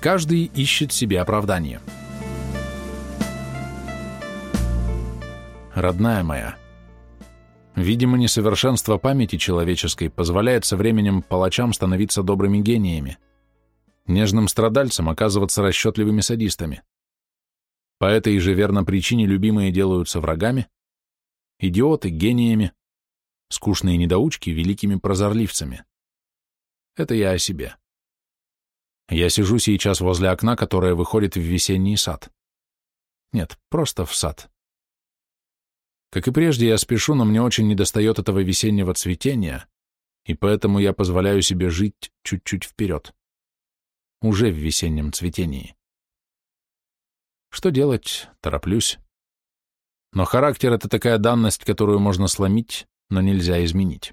Каждый ищет себе оправдание. Родная моя, видимо, несовершенство памяти человеческой позволяет со временем палачам становиться добрыми гениями, нежным страдальцам оказываться расчетливыми садистами. По этой же верно причине любимые делаются врагами, идиоты — гениями, скучные недоучки — великими прозорливцами. Это я о себе. Я сижу сейчас возле окна, которое выходит в весенний сад. Нет, просто в сад. Как и прежде, я спешу, но мне очень недостает этого весеннего цветения, и поэтому я позволяю себе жить чуть-чуть вперед. Уже в весеннем цветении. Что делать? Тороплюсь. Но характер — это такая данность, которую можно сломить, но нельзя изменить.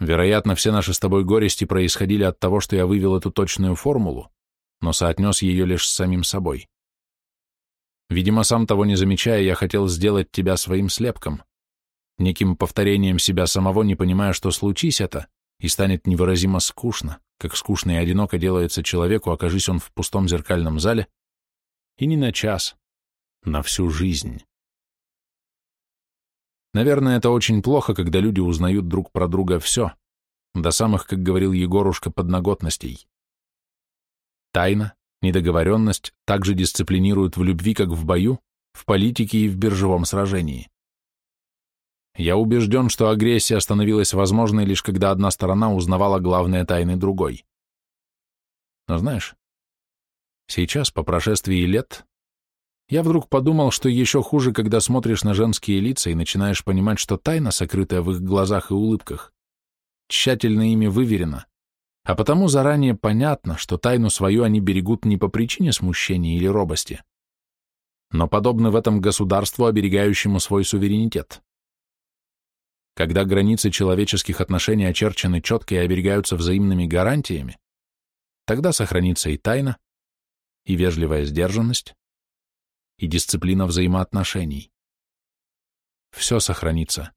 Вероятно, все наши с тобой горести происходили от того, что я вывел эту точную формулу, но соотнес ее лишь с самим собой. Видимо, сам того не замечая, я хотел сделать тебя своим слепком, неким повторением себя самого, не понимая, что случись это, и станет невыразимо скучно, как скучно и одиноко делается человеку, окажись он в пустом зеркальном зале, и не на час, на всю жизнь. Наверное, это очень плохо, когда люди узнают друг про друга все, до самых, как говорил Егорушка, подноготностей. Тайна, недоговоренность также дисциплинируют в любви, как в бою, в политике и в биржевом сражении. Я убежден, что агрессия становилась возможной лишь когда одна сторона узнавала главные тайны другой. Но знаешь, Сейчас, по прошествии лет, я вдруг подумал, что еще хуже, когда смотришь на женские лица и начинаешь понимать, что тайна, сокрытая в их глазах и улыбках, тщательно ими выверена, а потому заранее понятно, что тайну свою они берегут не по причине смущения или робости, но подобны в этом государству, оберегающему свой суверенитет. Когда границы человеческих отношений очерчены четко и оберегаются взаимными гарантиями, тогда сохранится и тайна, и вежливая сдержанность, и дисциплина взаимоотношений. Все сохранится.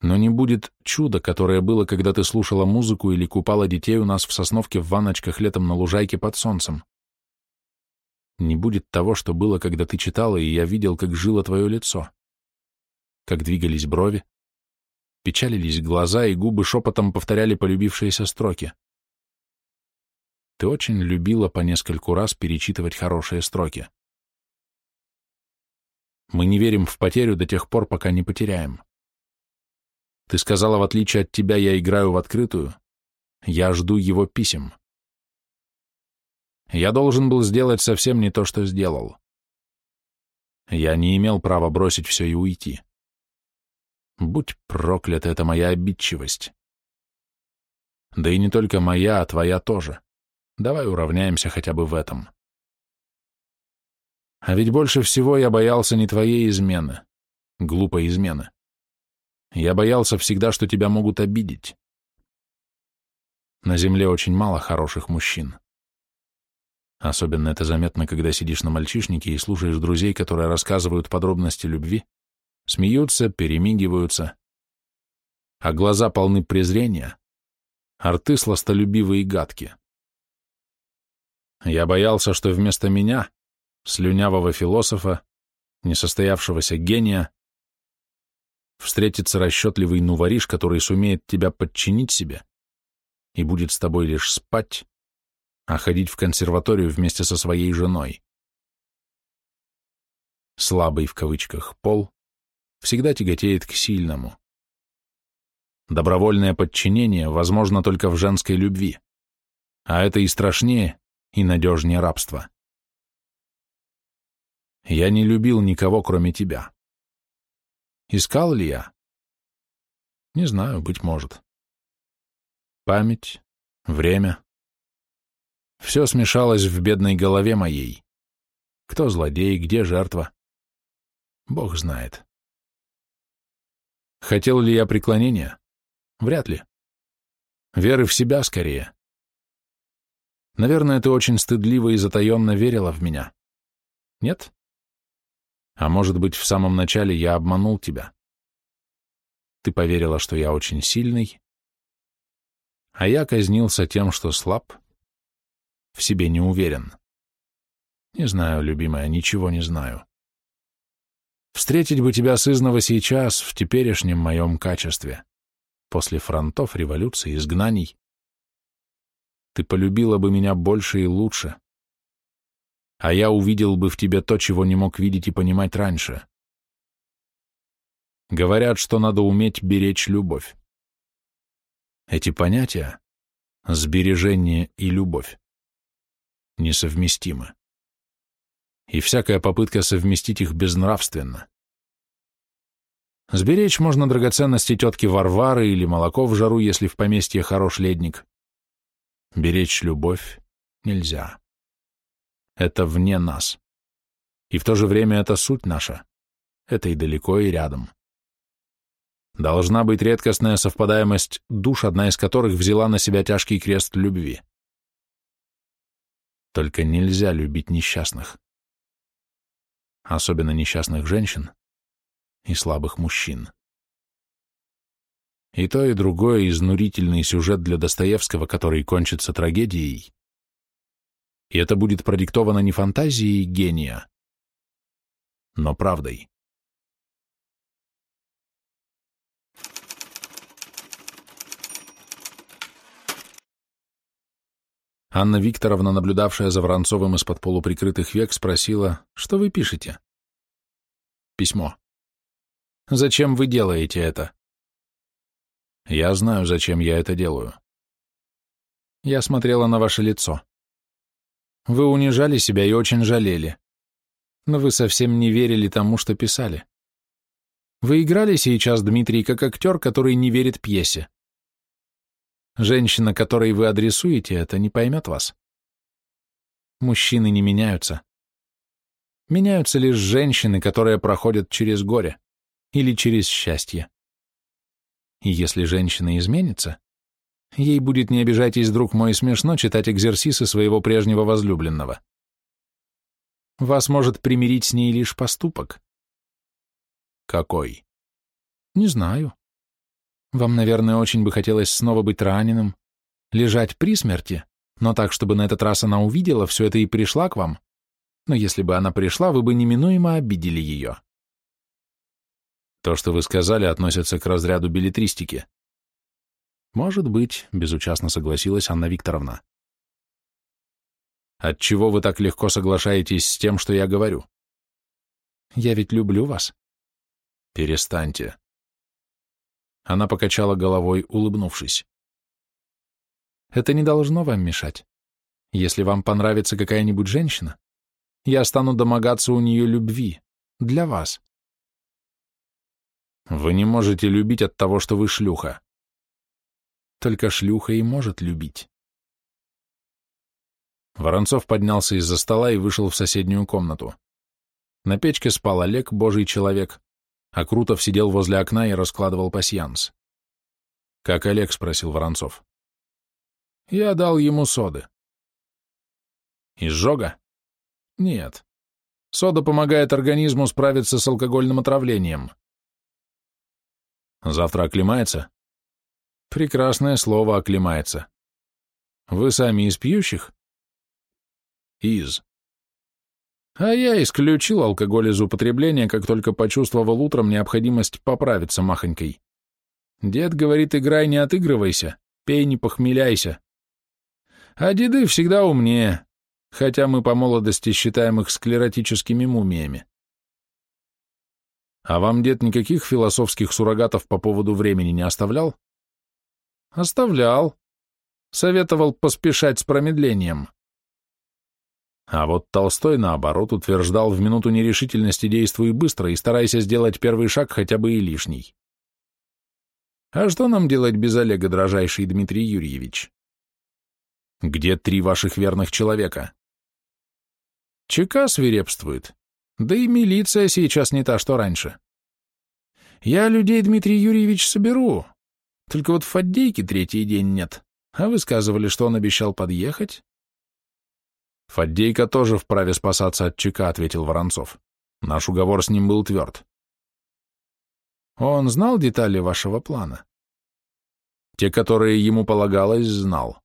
Но не будет чуда, которое было, когда ты слушала музыку или купала детей у нас в сосновке в ванночках летом на лужайке под солнцем. Не будет того, что было, когда ты читала, и я видел, как жило твое лицо, как двигались брови, печалились глаза, и губы шепотом повторяли полюбившиеся строки. Ты очень любила по нескольку раз перечитывать хорошие строки. Мы не верим в потерю до тех пор, пока не потеряем. Ты сказала, в отличие от тебя, я играю в открытую. Я жду его писем. Я должен был сделать совсем не то, что сделал. Я не имел права бросить все и уйти. Будь проклята эта моя обидчивость. Да и не только моя, а твоя тоже. Давай уравняемся хотя бы в этом. А ведь больше всего я боялся не твоей измены, глупой измены. Я боялся всегда, что тебя могут обидеть. На земле очень мало хороших мужчин. Особенно это заметно, когда сидишь на мальчишнике и слушаешь друзей, которые рассказывают подробности любви, смеются, перемигиваются, а глаза полны презрения, а рты сластолюбивые и гадкие. Я боялся, что вместо меня, слюнявого философа, несостоявшегося гения, встретится расчетливый нувариш, который сумеет тебя подчинить себе и будет с тобой лишь спать, а ходить в консерваторию вместе со своей женой. Слабый в кавычках пол всегда тяготеет к сильному. Добровольное подчинение возможно только в женской любви, а это и страшнее, и надежнее рабства. Я не любил никого, кроме тебя. Искал ли я? Не знаю, быть может. Память, время. Все смешалось в бедной голове моей. Кто злодей, где жертва? Бог знает. Хотел ли я преклонения? Вряд ли. Веры в себя скорее. Наверное, ты очень стыдливо и затаенно верила в меня. Нет? А может быть, в самом начале я обманул тебя. Ты поверила, что я очень сильный, а я казнился тем, что слаб в себе не уверен. Не знаю, любимая, ничего не знаю. Встретить бы тебя сызнова сейчас, в теперешнем моем качестве, после фронтов, революции, изгнаний. Ты полюбила бы меня больше и лучше, а я увидел бы в тебе то, чего не мог видеть и понимать раньше. Говорят, что надо уметь беречь любовь. Эти понятия — сбережение и любовь — несовместимы. И всякая попытка совместить их безнравственна. Сберечь можно драгоценности тетки Варвары или молоко в жару, если в поместье хорош ледник. Беречь любовь нельзя. Это вне нас. И в то же время это суть наша. Это и далеко, и рядом. Должна быть редкостная совпадаемость душ, одна из которых взяла на себя тяжкий крест любви. Только нельзя любить несчастных. Особенно несчастных женщин и слабых мужчин. И то, и другое изнурительный сюжет для Достоевского, который кончится трагедией. И это будет продиктовано не фантазией гения, но правдой. Анна Викторовна, наблюдавшая за Воронцовым из-под полуприкрытых век, спросила, что вы пишете? Письмо. Зачем вы делаете это? Я знаю, зачем я это делаю. Я смотрела на ваше лицо. Вы унижали себя и очень жалели. Но вы совсем не верили тому, что писали. Вы играли сейчас, Дмитрий, как актер, который не верит пьесе. Женщина, которой вы адресуете это, не поймет вас. Мужчины не меняются. Меняются лишь женщины, которые проходят через горе или через счастье. И если женщина изменится, ей будет, не обижайтесь, друг мой, смешно читать экзерсисы своего прежнего возлюбленного. Вас может примирить с ней лишь поступок. Какой? Не знаю. Вам, наверное, очень бы хотелось снова быть раненым, лежать при смерти, но так, чтобы на этот раз она увидела все это и пришла к вам. Но если бы она пришла, вы бы неминуемо обидели ее. То, что вы сказали, относится к разряду билетристики. Может быть, безучастно согласилась Анна Викторовна. Отчего вы так легко соглашаетесь с тем, что я говорю? Я ведь люблю вас. Перестаньте. Она покачала головой, улыбнувшись. Это не должно вам мешать. Если вам понравится какая-нибудь женщина, я стану домогаться у нее любви. Для вас. Вы не можете любить от того, что вы шлюха. Только шлюха и может любить. Воронцов поднялся из-за стола и вышел в соседнюю комнату. На печке спал Олег, божий человек, а Крутов сидел возле окна и раскладывал пасьянс. «Как Олег?» — спросил Воронцов. «Я дал ему соды». «Изжога?» «Нет. Сода помогает организму справиться с алкогольным отравлением». «Завтра оклемается?» «Прекрасное слово «оклемается». Вы сами из пьющих?» «Из. А я исключил алкоголь из употребления, как только почувствовал утром необходимость поправиться махонькой. Дед говорит, играй, не отыгрывайся, пей, не похмеляйся. А деды всегда умнее, хотя мы по молодости считаем их склеротическими мумиями. А вам дед никаких философских суррогатов по поводу времени не оставлял? Оставлял. Советовал поспешать с промедлением. А вот Толстой, наоборот, утверждал в минуту нерешительности действуй быстро и старайся сделать первый шаг хотя бы и лишний. А что нам делать без Олега, дрожайший Дмитрий Юрьевич? Где три ваших верных человека? ЧК свирепствует, да и милиция сейчас не та, что раньше. Я людей, Дмитрий Юрьевич, соберу, только вот в Фаддейке третий день нет, а вы сказывали, что он обещал подъехать. «Фаддейка тоже вправе спасаться от ЧК», — ответил Воронцов. «Наш уговор с ним был тверд». «Он знал детали вашего плана?» «Те, которые ему полагалось, знал».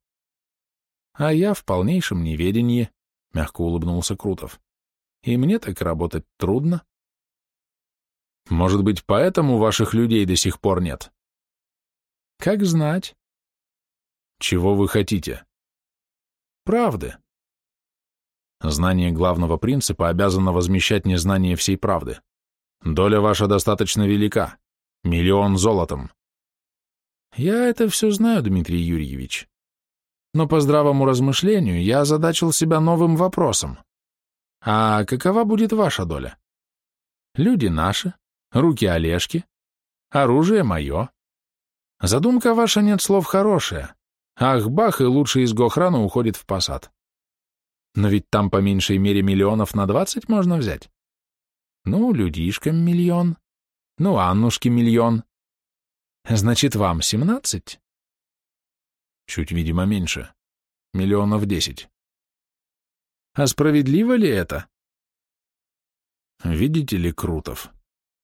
а я в полнейшем неведении, — мягко улыбнулся Крутов. И мне так работать трудно. Может быть, поэтому ваших людей до сих пор нет? Как знать. Чего вы хотите? Правды. Знание главного принципа обязано возмещать незнание всей правды. Доля ваша достаточно велика. Миллион золотом. Я это все знаю, Дмитрий Юрьевич. Но по здравому размышлению я озадачил себя новым вопросом. А какова будет ваша доля? Люди наши, руки Олежки, оружие мое. Задумка ваша нет слов хорошая. Ах, бах, и лучший из Гохрана уходит в посад. Но ведь там по меньшей мере миллионов на двадцать можно взять. Ну, людишкам миллион. Ну, Аннушке миллион. Значит, вам семнадцать? Чуть, видимо, меньше. Миллионов десять. А справедливо ли это? Видите ли, Крутов,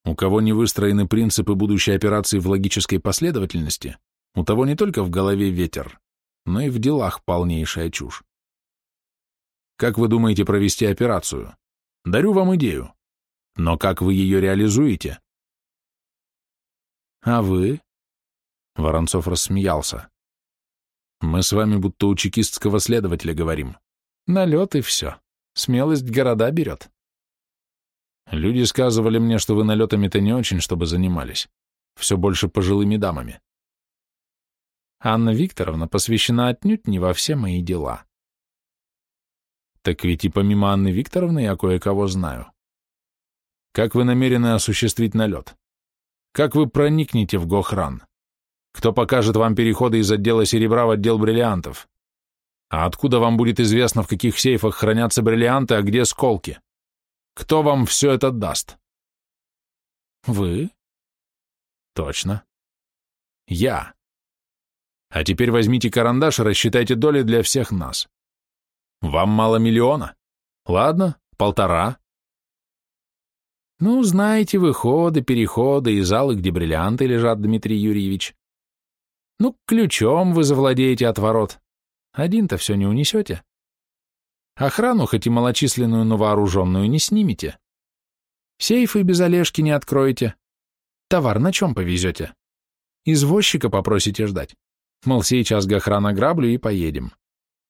у кого не выстроены принципы будущей операции в логической последовательности, у того не только в голове ветер, но и в делах полнейшая чушь. Как вы думаете провести операцию? Дарю вам идею. Но как вы ее реализуете? А вы? Воронцов рассмеялся. Мы с вами будто у чекистского следователя говорим. Налет и все. Смелость города берет. Люди сказывали мне, что вы налетами-то не очень, чтобы занимались. Все больше пожилыми дамами. Анна Викторовна посвящена отнюдь не во все мои дела. Так ведь и помимо Анны Викторовны я кое-кого знаю. Как вы намерены осуществить налет? Как вы проникнете в Гохран? Кто покажет вам переходы из отдела серебра в отдел бриллиантов? А откуда вам будет известно, в каких сейфах хранятся бриллианты, а где сколки? Кто вам все это даст? Вы? Точно. Я. А теперь возьмите карандаш и рассчитайте доли для всех нас. Вам мало миллиона? Ладно, полтора. Ну, знаете выходы, переходы и залы, где бриллианты лежат, Дмитрий Юрьевич. Ну, ключом вы завладеете от ворот. Один-то все не унесете. Охрану, хоть и малочисленную, но вооруженную, не снимете. Сейфы без Олежки не откроете. Товар на чем повезете? Извозчика попросите ждать. Мол, сейчас гохрана граблю и поедем.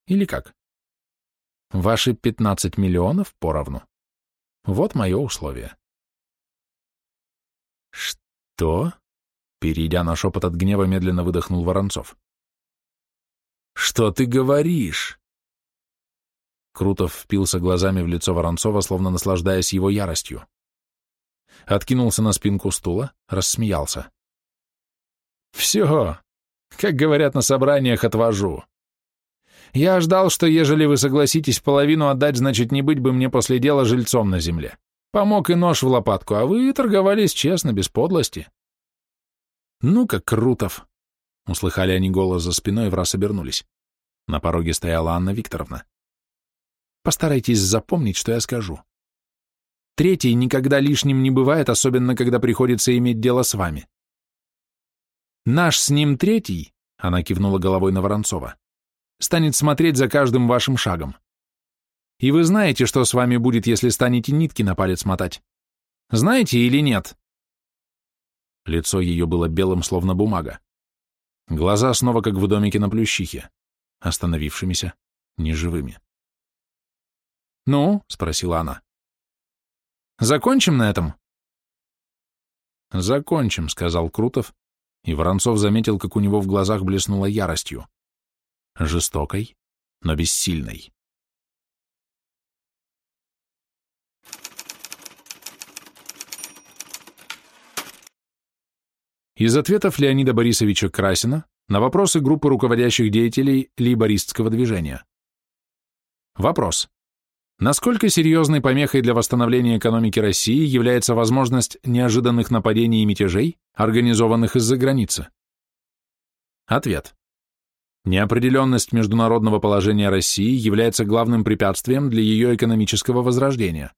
Или как? Ваши 15 миллионов поровну. Вот мое условие. Что? Перейдя на шепот от гнева, медленно выдохнул Воронцов. Что ты говоришь? Крутов впился глазами в лицо Воронцова, словно наслаждаясь его яростью. Откинулся на спинку стула, рассмеялся. «Все, как говорят на собраниях, отвожу. Я ждал, что ежели вы согласитесь половину отдать, значит, не быть бы мне после дела жильцом на земле. Помог и нож в лопатку, а вы торговались честно, без подлости. Ну как Крутов. Услыхали они голос за спиной и враз обернулись. На пороге стояла Анна Викторовна. Постарайтесь запомнить, что я скажу. Третий никогда лишним не бывает, особенно когда приходится иметь дело с вами. Наш с ним третий, она кивнула головой на Воронцова, станет смотреть за каждым вашим шагом. И вы знаете, что с вами будет, если станете нитки на палец мотать. Знаете или нет?» Лицо ее было белым, словно бумага. Глаза снова как в домике на Плющихе, остановившимися, неживыми. «Ну?» — спросила она. «Закончим на этом?» «Закончим», — сказал Крутов, и Воронцов заметил, как у него в глазах блеснула яростью жестокой, но бессильной. Из ответов Леонида Борисовича Красина на вопросы группы руководящих деятелей лейбористского движения. Вопрос. Насколько серьезной помехой для восстановления экономики России является возможность неожиданных нападений и мятежей, организованных из-за границы? Ответ. Неопределенность международного положения России является главным препятствием для ее экономического возрождения.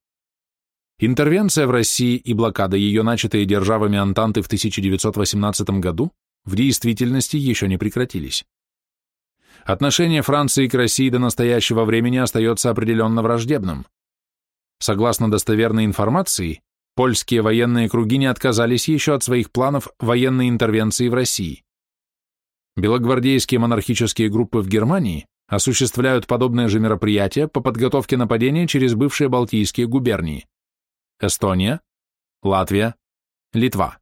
Интервенция в России и блокада ее, начатые державами Антанты в 1918 году, в действительности еще не прекратились. Отношение Франции к России до настоящего времени остается определенно враждебным. Согласно достоверной информации, польские военные круги не отказались еще от своих планов военной интервенции в России. Белогвардейские монархические группы в Германии осуществляют подобные же мероприятия по подготовке нападения через бывшие Балтийские губернии – Эстония, Латвия, Литва.